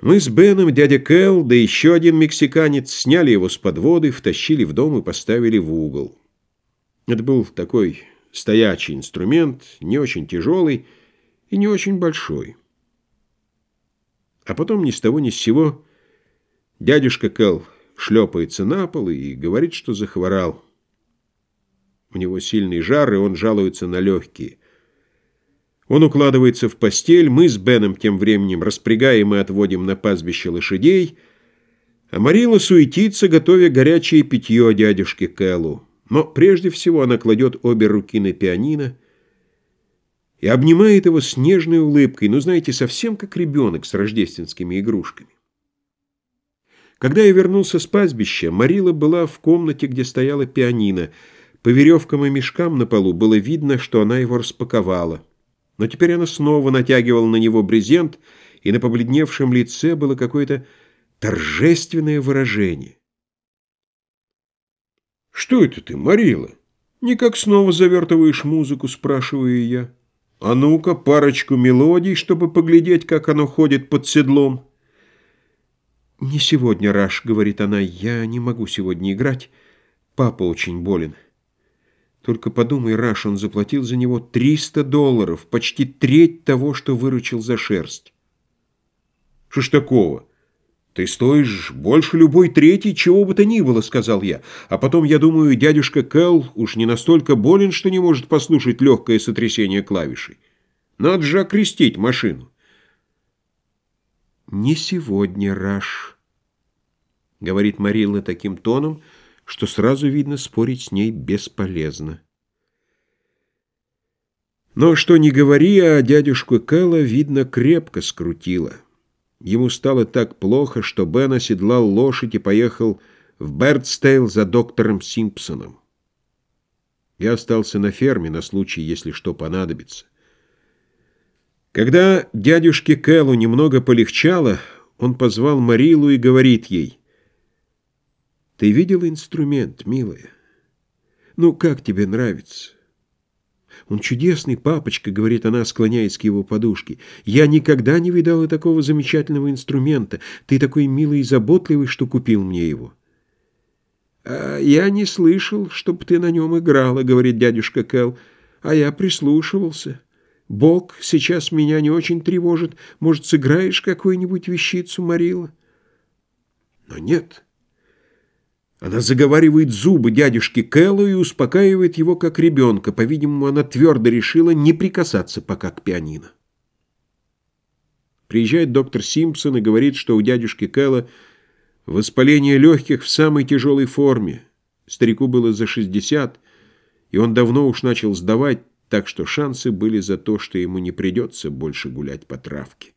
Мы с Беном, дядя Кэл, да еще один мексиканец сняли его с подводы, втащили в дом и поставили в угол. Это был такой стоячий инструмент, не очень тяжелый и не очень большой. А потом ни с того ни с сего дядюшка Кэл шлепается на пол и говорит, что захворал. У него сильный жар, и он жалуется на легкие. Он укладывается в постель, мы с Беном тем временем распрягаем и отводим на пастбище лошадей, а Марила суетится, готовя горячее питье дядюшке Кэллу. Но прежде всего она кладет обе руки на пианино и обнимает его с нежной улыбкой, ну, знаете, совсем как ребенок с рождественскими игрушками. Когда я вернулся с пастбища, Марила была в комнате, где стояла пианино. По веревкам и мешкам на полу было видно, что она его распаковала. Но теперь она снова натягивала на него брезент, и на побледневшем лице было какое-то торжественное выражение. «Что это ты, Марила? Никак снова завертываешь музыку?» – спрашиваю я. «А ну-ка, парочку мелодий, чтобы поглядеть, как оно ходит под седлом». «Не сегодня, Раш», — говорит она, — «я не могу сегодня играть. Папа очень болен». Только подумай, Раш, он заплатил за него 300 долларов, почти треть того, что выручил за шерсть. Что ж такого? Ты стоишь больше любой третьей, чего бы то ни было, сказал я. А потом, я думаю, дядюшка Кэл уж не настолько болен, что не может послушать легкое сотрясение клавишей. Надо же окрестить машину. «Не сегодня, Раш», — говорит Марилла таким тоном, — что сразу видно, спорить с ней бесполезно. Но что ни говори, а дядюшку Кэлла, видно, крепко скрутило. Ему стало так плохо, что Бен оседлал лошадь и поехал в Бердстейл за доктором Симпсоном. Я остался на ферме на случай, если что понадобится. Когда дядюшке Кэллу немного полегчало, он позвал Марилу и говорит ей, ты видела инструмент, милая? Ну, как тебе нравится? Он чудесный, папочка, говорит она, склоняясь к его подушке. Я никогда не видала такого замечательного инструмента. Ты такой милый и заботливый, что купил мне его. А я не слышал, чтоб ты на нем играла, говорит дядюшка Кэл. А я прислушивался. Бог сейчас меня не очень тревожит. Может, сыграешь какую-нибудь вещицу, Марила? Но нет. Она заговаривает зубы дядюшки Кэллу и успокаивает его как ребенка. По-видимому, она твердо решила не прикасаться пока к пианино. Приезжает доктор Симпсон и говорит, что у дядюшки Кэлла воспаление легких в самой тяжелой форме. Старику было за 60, и он давно уж начал сдавать, так что шансы были за то, что ему не придется больше гулять по травке.